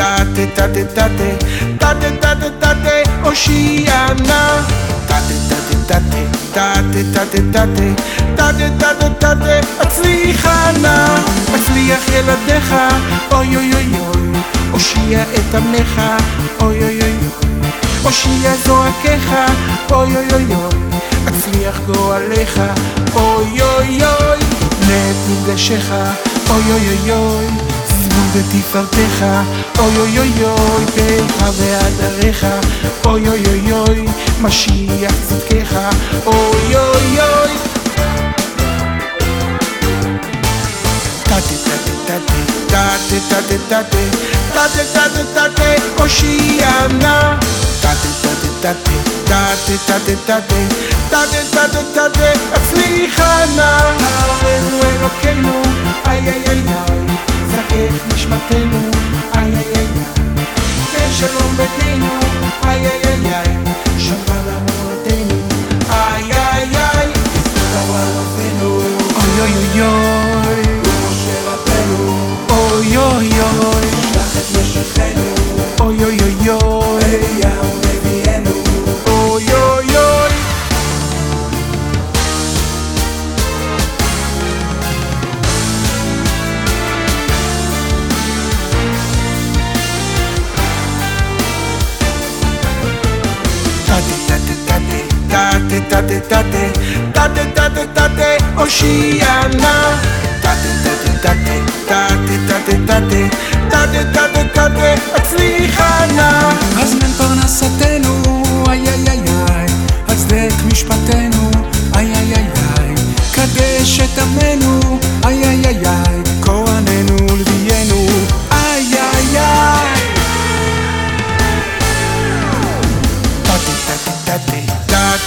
tate tate tate. Tate tate הושיע נא tate tate tate tate tate tate. Tate tate הצליחה נא הצליח ילדיך. אוי אוי אוי אוי. הושיע את עמך. אוי אוי אוי הושיע זועקיך. אוי אוי אוי אוי. הצליח גואליך אוי אוי אוי. נט מקדשך אוי אוי אוי אוי ותפארתך אוי אוי אוי אוי פרחה ועדריך אוי אוי אוי אוי משיח צדקך אוי אוי אוי תתה תתה תתה תתה תתה תתה תתה תתה הושיענה תתה תתה תתה תתה תתה תדה תדה תדה הצליחנה אנו אלוקינו איי איי איי זכך נשמתנו. Tate tate tate tate נא tate tate tate tate tate tate tate tate tate הצליחה נא הזמן פרנסתנו, איי איי איי איי, הצדק משפטנו, איי איי איי איי, קדש את עמנו, איי איי איי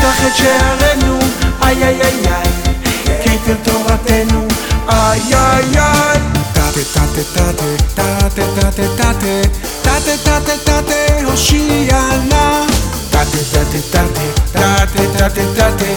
נפתח את שערינו, איי איי איי איי, כי תורתנו, איי איי איי. טאטה טאטה טאטה, טאטה טאטה טאטה, טאטה טאטה טאטה, הושיענה. טאטה טאטה טאטה, טאטה טאטה טאטה